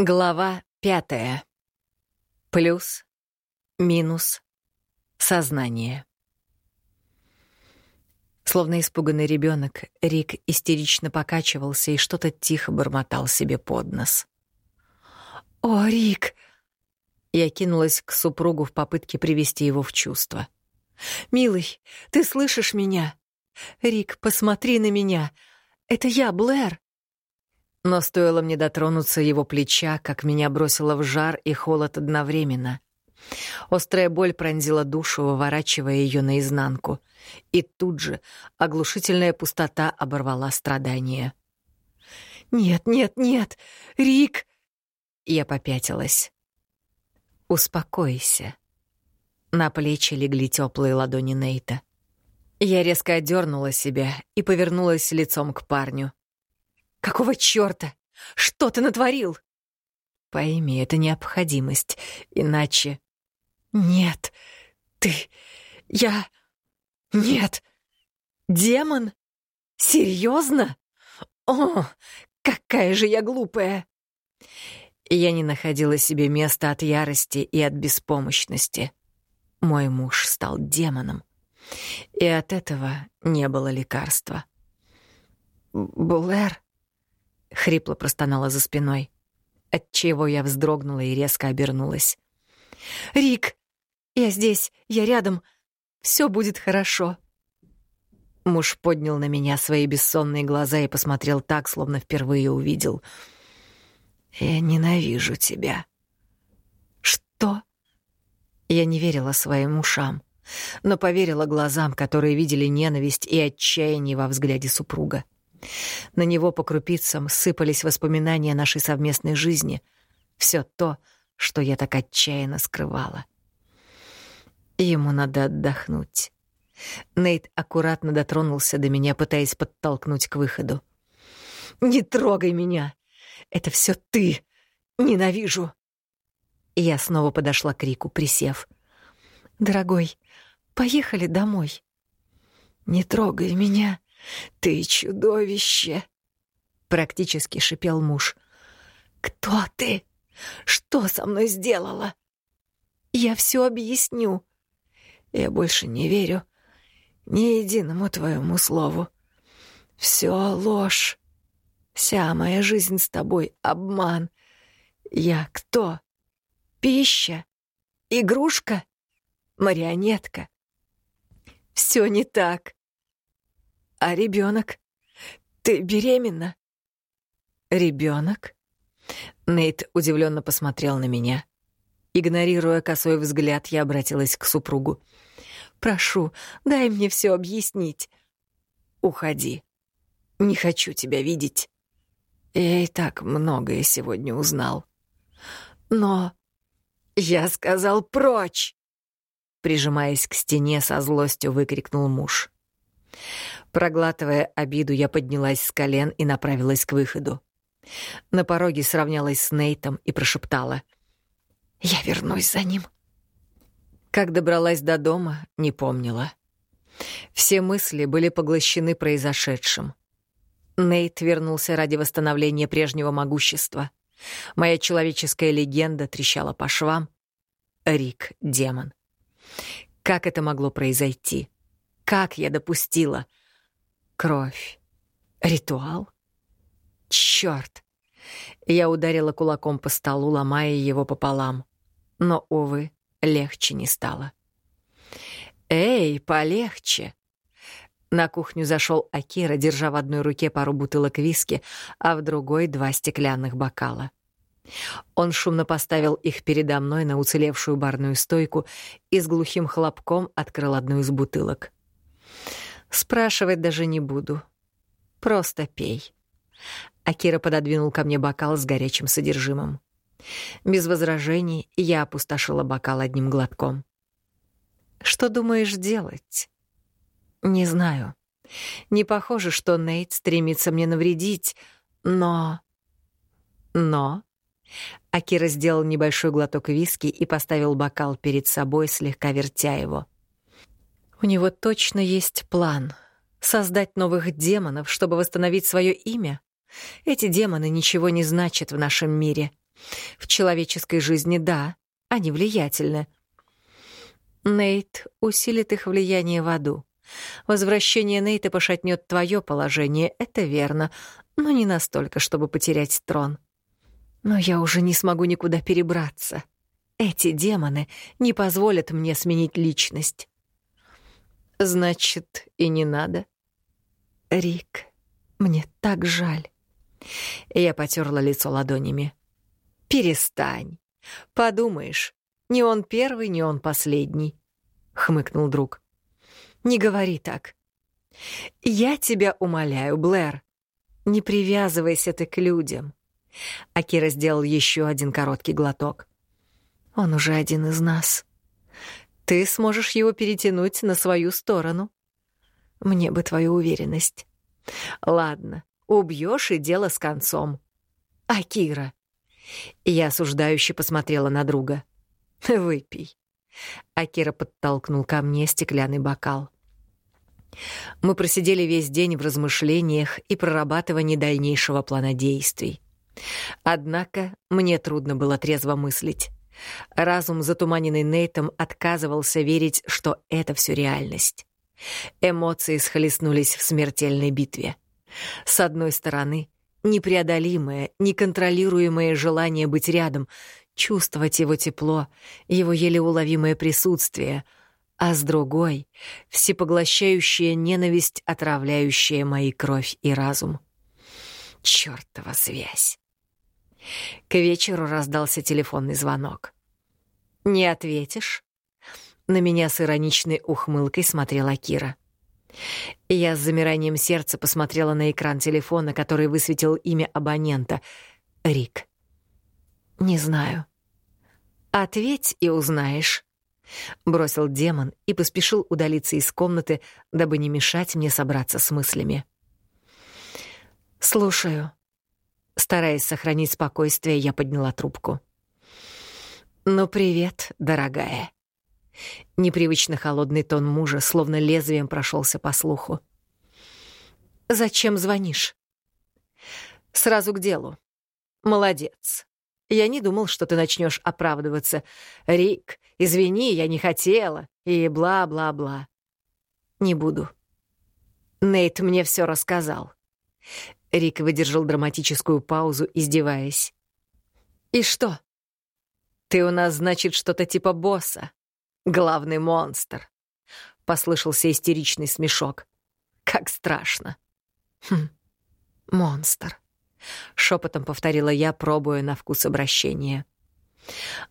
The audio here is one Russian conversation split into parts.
Глава пятая. Плюс, минус, сознание. Словно испуганный ребенок, Рик истерично покачивался и что-то тихо бормотал себе под нос. «О, Рик!» Я кинулась к супругу в попытке привести его в чувство. «Милый, ты слышишь меня? Рик, посмотри на меня. Это я, Блэр. Но стоило мне дотронуться его плеча, как меня бросило в жар и холод одновременно. Острая боль пронзила душу, выворачивая ее наизнанку. И тут же оглушительная пустота оборвала страдания. «Нет, нет, нет! Рик!» Я попятилась. «Успокойся». На плечи легли теплые ладони Нейта. Я резко отдернула себя и повернулась лицом к парню. Какого чёрта? Что ты натворил? Пойми, это необходимость, иначе... Нет, ты... Я... Нет. Демон? Серьезно? О, какая же я глупая. Я не находила себе места от ярости и от беспомощности. Мой муж стал демоном. И от этого не было лекарства. «Булэр», — хрипло простонала за спиной, отчего я вздрогнула и резко обернулась. «Рик, я здесь, я рядом. Все будет хорошо». Муж поднял на меня свои бессонные глаза и посмотрел так, словно впервые увидел. «Я ненавижу тебя». «Что?» Я не верила своим ушам, но поверила глазам, которые видели ненависть и отчаяние во взгляде супруга. На него по крупицам сыпались воспоминания нашей совместной жизни. Все то, что я так отчаянно скрывала. Ему надо отдохнуть. Нейт аккуратно дотронулся до меня, пытаясь подтолкнуть к выходу. «Не трогай меня! Это все ты! Ненавижу!» Я снова подошла к Рику, присев. «Дорогой, поехали домой». «Не трогай меня!» «Ты чудовище!» — практически шипел муж. «Кто ты? Что со мной сделала?» «Я все объясню». «Я больше не верю ни единому твоему слову. Все ложь. Вся моя жизнь с тобой — обман. Я кто? Пища? Игрушка? Марионетка?» «Все не так», а ребенок? Ты беременна? Ребенок? Нейт удивленно посмотрел на меня. Игнорируя косой взгляд, я обратилась к супругу. «Прошу, дай мне все объяснить». «Уходи. Не хочу тебя видеть. Я и так многое сегодня узнал. Но я сказал прочь!» Прижимаясь к стене, со злостью выкрикнул муж. Проглатывая обиду, я поднялась с колен и направилась к выходу. На пороге сравнялась с Нейтом и прошептала. «Я вернусь за ним». Как добралась до дома, не помнила. Все мысли были поглощены произошедшим. Нейт вернулся ради восстановления прежнего могущества. Моя человеческая легенда трещала по швам. Рик — демон. Как это могло произойти? Как я допустила? Кровь. Ритуал? Чёрт! Я ударила кулаком по столу, ломая его пополам. Но, увы, легче не стало. «Эй, полегче!» На кухню зашел Акира, держа в одной руке пару бутылок виски, а в другой — два стеклянных бокала. Он шумно поставил их передо мной на уцелевшую барную стойку и с глухим хлопком открыл одну из бутылок. Спрашивать даже не буду. Просто пей. Акира пододвинул ко мне бокал с горячим содержимым. Без возражений я опустошила бокал одним глотком. Что думаешь делать? Не знаю. Не похоже, что Нейт стремится мне навредить, но... Но... Акира сделал небольшой глоток виски и поставил бокал перед собой, слегка вертя его. — у него точно есть план — создать новых демонов, чтобы восстановить свое имя. Эти демоны ничего не значат в нашем мире. В человеческой жизни — да, они влиятельны. Нейт усилит их влияние в аду. Возвращение Нейта пошатнет твое положение, это верно, но не настолько, чтобы потерять трон. Но я уже не смогу никуда перебраться. Эти демоны не позволят мне сменить личность. Значит, и не надо. Рик, мне так жаль. Я потерла лицо ладонями. Перестань. Подумаешь, не он первый, не он последний, хмыкнул друг. Не говори так. Я тебя умоляю, Блэр, не привязывайся ты к людям. Акира сделал еще один короткий глоток. Он уже один из нас. Ты сможешь его перетянуть на свою сторону. Мне бы твою уверенность. Ладно, убьешь и дело с концом. Акира. Я осуждающе посмотрела на друга. Выпей. Акира подтолкнул ко мне стеклянный бокал. Мы просидели весь день в размышлениях и прорабатывании дальнейшего плана действий. Однако мне трудно было трезво мыслить. Разум, затуманенный Нейтом, отказывался верить, что это все реальность. Эмоции схлестнулись в смертельной битве. С одной стороны, непреодолимое, неконтролируемое желание быть рядом, чувствовать его тепло, его еле уловимое присутствие, а с другой — всепоглощающая ненависть, отравляющая мои кровь и разум. Чёртова связь! К вечеру раздался телефонный звонок. «Не ответишь?» На меня с ироничной ухмылкой смотрела Кира. Я с замиранием сердца посмотрела на экран телефона, который высветил имя абонента — Рик. «Не знаю». «Ответь и узнаешь», — бросил демон и поспешил удалиться из комнаты, дабы не мешать мне собраться с мыслями. «Слушаю». Стараясь сохранить спокойствие, я подняла трубку. «Ну, привет, дорогая». Непривычно холодный тон мужа словно лезвием прошелся по слуху. «Зачем звонишь?» «Сразу к делу. Молодец. Я не думал, что ты начнешь оправдываться. Рик, извини, я не хотела. И бла-бла-бла. Не буду. Нейт мне все рассказал. Рик выдержал драматическую паузу, издеваясь. «И что?» «Ты у нас, значит, что-то типа босса. Главный монстр». Послышался истеричный смешок. «Как страшно». «Хм, монстр», — шепотом повторила я, пробуя на вкус обращения.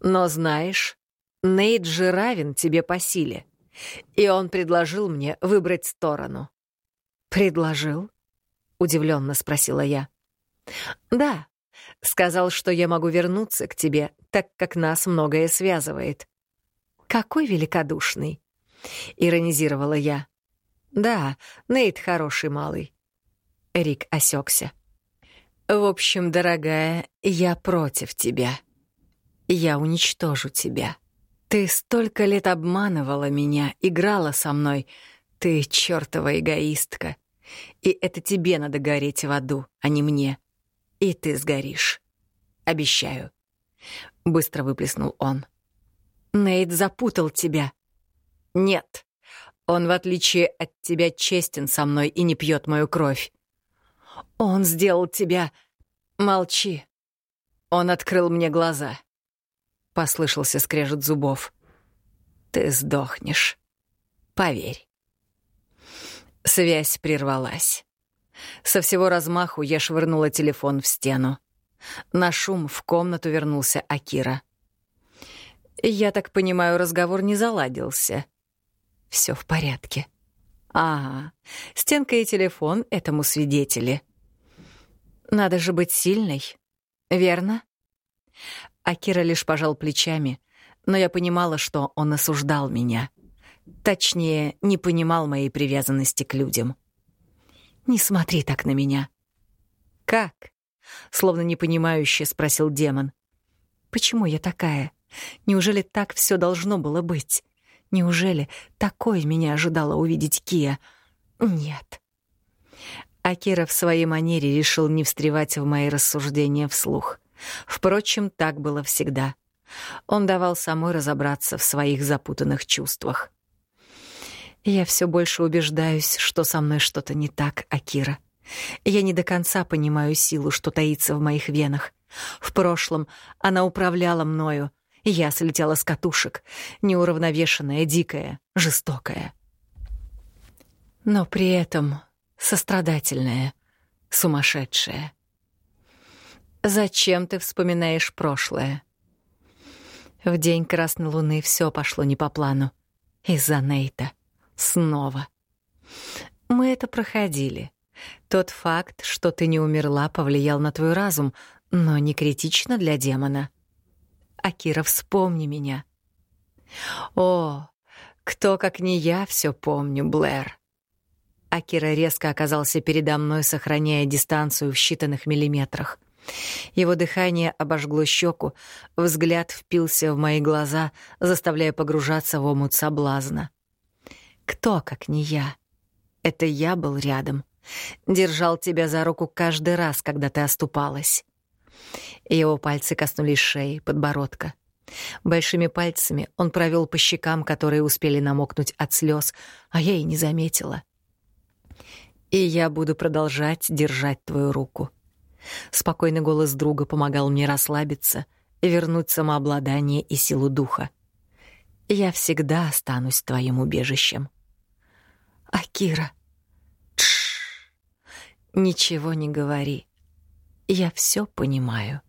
«Но знаешь, Нейт же равен тебе по силе, и он предложил мне выбрать сторону». «Предложил?» — удивленно спросила я. «Да, сказал, что я могу вернуться к тебе, так как нас многое связывает». «Какой великодушный!» — иронизировала я. «Да, Нейт хороший малый». Рик осекся. «В общем, дорогая, я против тебя. Я уничтожу тебя. Ты столько лет обманывала меня, играла со мной. Ты чертова эгоистка. И это тебе надо гореть в аду, а не мне. И ты сгоришь. Обещаю. Быстро выплеснул он. Нейт запутал тебя. Нет. Он, в отличие от тебя, честен со мной и не пьет мою кровь. Он сделал тебя... Молчи. Он открыл мне глаза. Послышался скрежет зубов. Ты сдохнешь. Поверь. Связь прервалась. Со всего размаху я швырнула телефон в стену. На шум в комнату вернулся Акира. «Я так понимаю, разговор не заладился». Все в порядке». «Ага, стенка и телефон этому свидетели». «Надо же быть сильной, верно?» Акира лишь пожал плечами, но я понимала, что он осуждал меня — Точнее, не понимал моей привязанности к людям. «Не смотри так на меня». «Как?» — словно непонимающе спросил демон. «Почему я такая? Неужели так все должно было быть? Неужели такой меня ожидала увидеть Кия? Нет». Акира в своей манере решил не встревать в мои рассуждения вслух — Впрочем, так было всегда. Он давал самой разобраться в своих запутанных чувствах. Я все больше убеждаюсь, что со мной что-то не так, Акира. Я не до конца понимаю силу, что таится в моих венах. В прошлом она управляла мною, я слетела с катушек, неуравновешенная, дикая, жестокая. Но при этом сострадательная, сумасшедшая. Зачем ты вспоминаешь прошлое? В день Красной Луны все пошло не по плану. Из-за Нейта. Снова. Мы это проходили. Тот факт, что ты не умерла, повлиял на твой разум, но не критично для демона. Акира, вспомни меня. О, кто, как не я, все помню, Блэр. Акира резко оказался передо мной, сохраняя дистанцию в считанных миллиметрах. Его дыхание обожгло щеку, взгляд впился в мои глаза, заставляя погружаться в омут соблазна. Кто, как не я? Это я был рядом. Держал тебя за руку каждый раз, когда ты оступалась. Его пальцы коснулись шеи, подбородка. Большими пальцами он провел по щекам, которые успели намокнуть от слез, а я и не заметила. И я буду продолжать держать твою руку. Спокойный голос друга помогал мне расслабиться, вернуть самообладание и силу духа. Я всегда останусь твоим убежищем. Акира. Тш. Ничего не говори. Я все понимаю.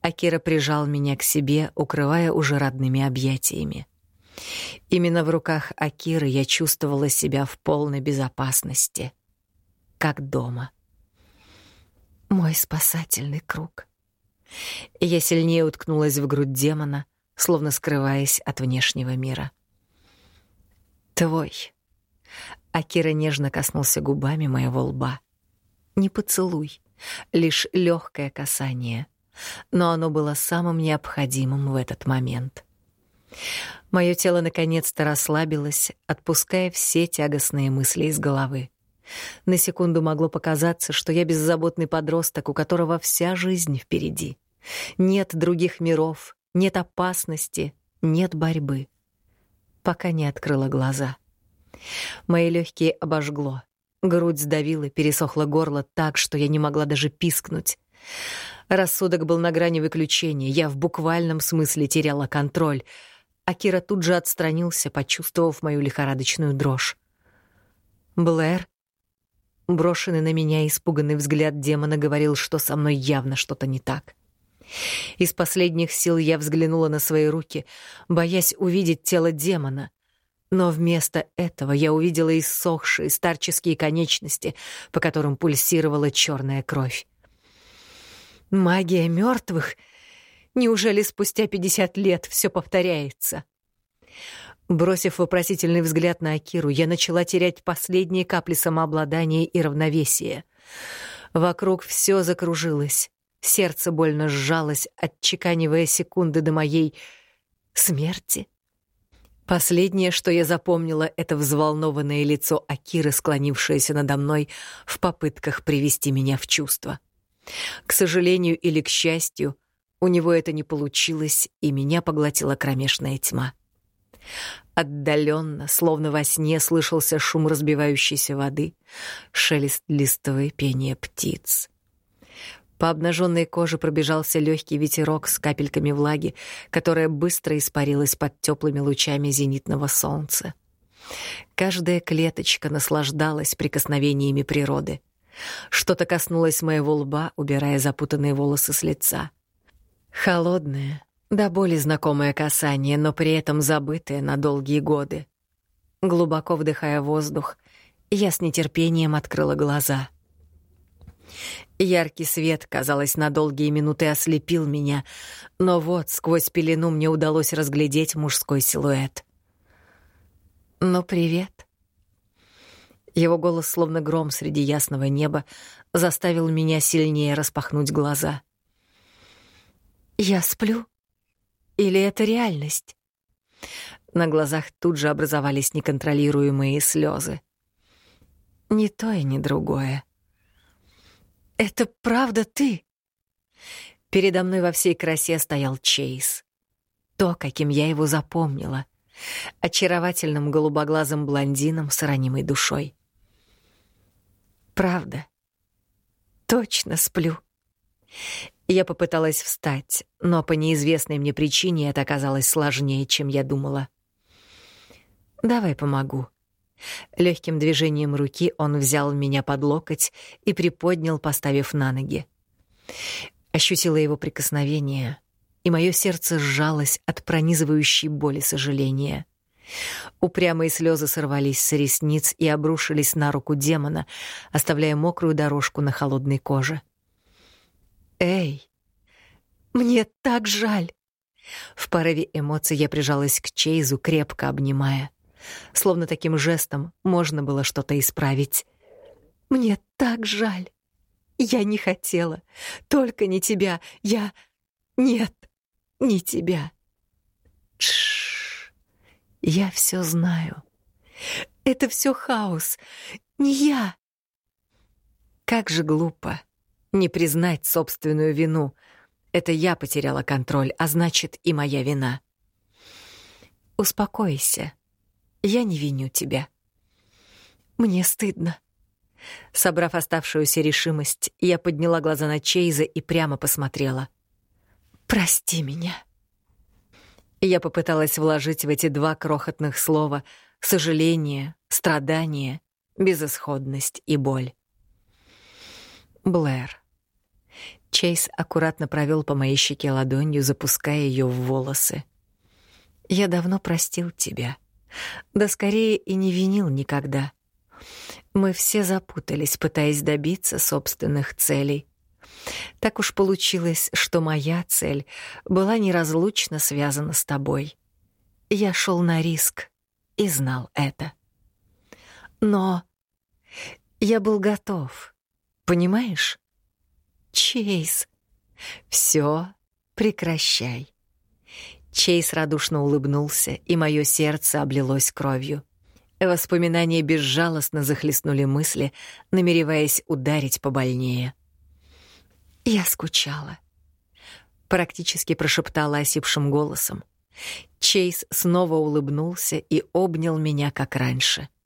Акира прижал меня к себе, укрывая уже родными объятиями. Именно в руках Акиры я чувствовала себя в полной безопасности, как дома. Мой спасательный круг. Я сильнее уткнулась в грудь демона, словно скрываясь от внешнего мира. Твой. Акира нежно коснулся губами моего лба. Не поцелуй, лишь легкое касание, но оно было самым необходимым в этот момент. Мое тело наконец-то расслабилось, отпуская все тягостные мысли из головы. На секунду могло показаться, что я беззаботный подросток, у которого вся жизнь впереди. Нет других миров, нет опасности, нет борьбы. Пока не открыла глаза. Мои легкие обожгло. Грудь сдавила, пересохло горло так, что я не могла даже пискнуть. Рассудок был на грани выключения, я в буквальном смысле теряла контроль — Акира тут же отстранился, почувствовав мою лихорадочную дрожь. «Блэр?» Брошенный на меня испуганный взгляд демона говорил, что со мной явно что-то не так. Из последних сил я взглянула на свои руки, боясь увидеть тело демона. Но вместо этого я увидела иссохшие старческие конечности, по которым пульсировала черная кровь. Магия мертвых — Неужели спустя 50 лет все повторяется? Бросив вопросительный взгляд на Акиру, я начала терять последние капли самообладания и равновесия. Вокруг все закружилось. Сердце больно сжалось, отчеканивая секунды до моей смерти. Последнее, что я запомнила, это взволнованное лицо Акиры, склонившееся надо мной в попытках привести меня в чувство. К сожалению или к счастью, у него это не получилось, и меня поглотила кромешная тьма. Отдаленно, словно во сне, слышался шум разбивающейся воды, шелест листовой пение птиц. По обнаженной коже пробежался легкий ветерок с капельками влаги, которая быстро испарилась под теплыми лучами зенитного солнца. Каждая клеточка наслаждалась прикосновениями природы. Что-то коснулось моего лба, убирая запутанные волосы с лица. Холодное, до боли знакомое касание, но при этом забытое на долгие годы. Глубоко вдыхая воздух, я с нетерпением открыла глаза. Яркий свет, казалось, на долгие минуты ослепил меня, но вот сквозь пелену мне удалось разглядеть мужской силуэт. «Ну, привет». Его голос, словно гром среди ясного неба, заставил меня сильнее распахнуть глаза — я сплю? Или это реальность? На глазах тут же образовались неконтролируемые слезы. Ни то и ни другое. Это правда ты? Передо мной во всей красе стоял Чейз. То, каким я его запомнила. Очаровательным голубоглазым блондином с ранимой душой. Правда. Точно сплю. Я попыталась встать, но по неизвестной мне причине это оказалось сложнее, чем я думала. «Давай помогу». Легким движением руки он взял меня под локоть и приподнял, поставив на ноги. Ощутила его прикосновение, и мое сердце сжалось от пронизывающей боли сожаления. Упрямые слезы сорвались с ресниц и обрушились на руку демона, оставляя мокрую дорожку на холодной коже. «Эй, мне так жаль!» В порыве эмоций я прижалась к Чейзу, крепко обнимая. Словно таким жестом можно было что-то исправить. «Мне так жаль! Я не хотела. Только не тебя. Я... Нет, не тебя!» Тш. Я все знаю. Это все хаос. Не я. Как же глупо не признать собственную вину. Это я потеряла контроль, а значит, и моя вина. Успокойся. Я не виню тебя. Мне стыдно. Собрав оставшуюся решимость, я подняла глаза на Чейза и прямо посмотрела. «Прости меня». Я попыталась вложить в эти два крохотных слова сожаление, страдание, безысходность и боль. Блэр. Чейз аккуратно провел по моей щеке ладонью, запуская ее в волосы. «Я давно простил тебя. Да скорее и не винил никогда. Мы все запутались, пытаясь добиться собственных целей. Так уж получилось, что моя цель была неразлучно связана с тобой. Я шел на риск и знал это. Но я был готов, понимаешь? Чейз. Все, прекращай. Чейз радушно улыбнулся, и мое сердце облилось кровью. Воспоминания безжалостно захлестнули мысли, намереваясь ударить побольнее. Я скучала. Практически прошептала осипшим голосом. Чейз снова улыбнулся и обнял меня, как раньше. —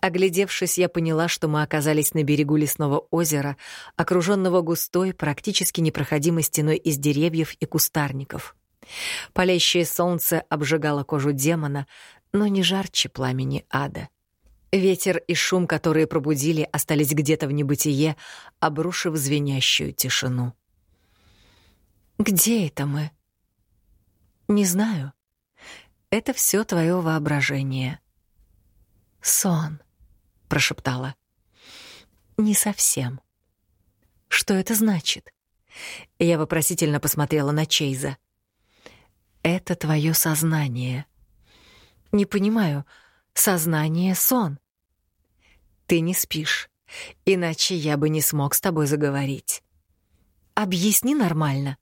Оглядевшись, я поняла, что мы оказались на берегу лесного озера, окруженного густой, практически непроходимой стеной из деревьев и кустарников. Палящее солнце обжигало кожу демона, но не жарче пламени ада. Ветер и шум, которые пробудили, остались где-то в небытие, обрушив звенящую тишину. «Где это мы?» «Не знаю. Это все твое воображение», «Сон», — прошептала. «Не совсем». «Что это значит?» Я вопросительно посмотрела на Чейза. «Это твое сознание». «Не понимаю. Сознание — сон». «Ты не спишь, иначе я бы не смог с тобой заговорить». «Объясни нормально».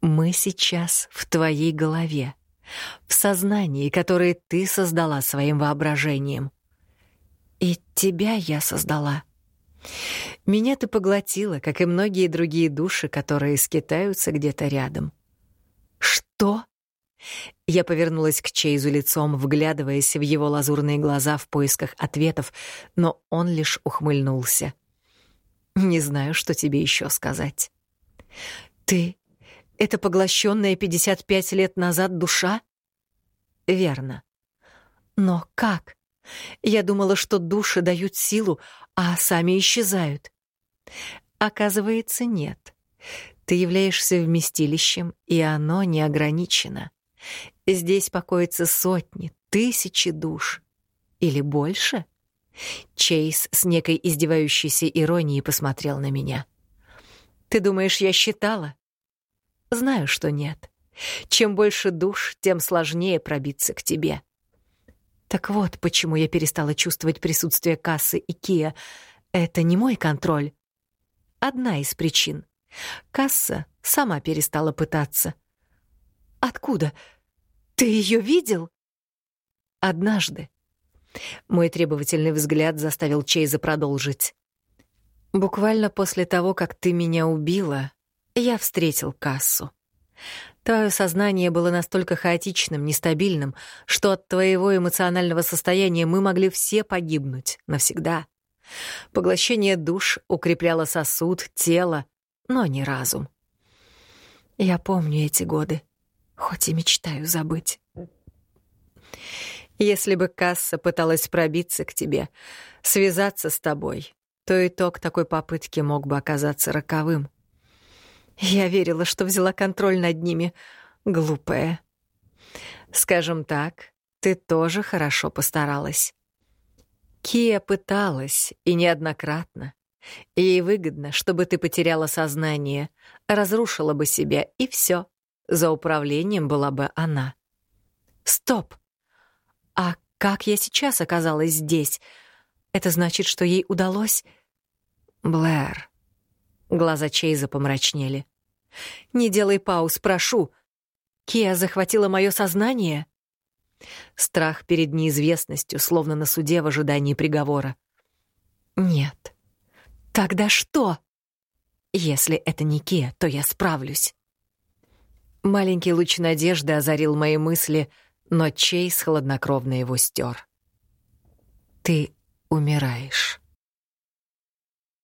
«Мы сейчас в твоей голове в сознании, которое ты создала своим воображением. И тебя я создала. Меня ты поглотила, как и многие другие души, которые скитаются где-то рядом. Что? Я повернулась к Чейзу лицом, вглядываясь в его лазурные глаза в поисках ответов, но он лишь ухмыльнулся. Не знаю, что тебе еще сказать. Ты это поглощенная 55 лет назад душа? Верно. Но как? Я думала, что души дают силу, а сами исчезают. Оказывается, нет. Ты являешься вместилищем, и оно не ограничено. Здесь покоятся сотни, тысячи душ. Или больше? Чейз с некой издевающейся иронией посмотрел на меня. «Ты думаешь, я считала?» Знаю, что нет. Чем больше душ, тем сложнее пробиться к тебе. Так вот, почему я перестала чувствовать присутствие кассы и Кия. Это не мой контроль. Одна из причин. Касса сама перестала пытаться. Откуда? Ты ее видел? Однажды. Мой требовательный взгляд заставил Чейза продолжить. Буквально после того, как ты меня убила, я встретил кассу. Твое сознание было настолько хаотичным, нестабильным, что от твоего эмоционального состояния мы могли все погибнуть навсегда. Поглощение душ укрепляло сосуд, тело, но не разум. Я помню эти годы, хоть и мечтаю забыть. Если бы касса пыталась пробиться к тебе, связаться с тобой, то итог такой попытки мог бы оказаться роковым. Я верила, что взяла контроль над ними. Глупая. Скажем так, ты тоже хорошо постаралась. Кия пыталась, и неоднократно. Ей выгодно, чтобы ты потеряла сознание, разрушила бы себя, и все. За управлением была бы она. Стоп! А как я сейчас оказалась здесь? Это значит, что ей удалось... Блэр. Глаза Чейза помрачнели. «Не делай пауз, прошу. Кия захватила мое сознание?» Страх перед неизвестностью, словно на суде в ожидании приговора. «Нет. Тогда что?» «Если это не Кия, то я справлюсь». Маленький луч надежды озарил мои мысли, но Чейз хладнокровно его стер. «Ты умираешь».